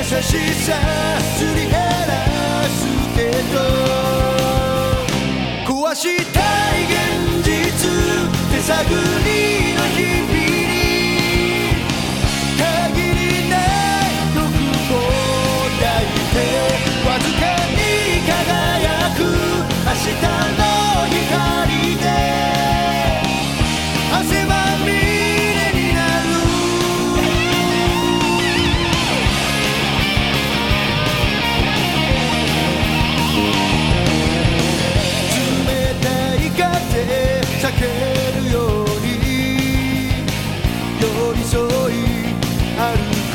優しさすり減らすけど寄りい歩く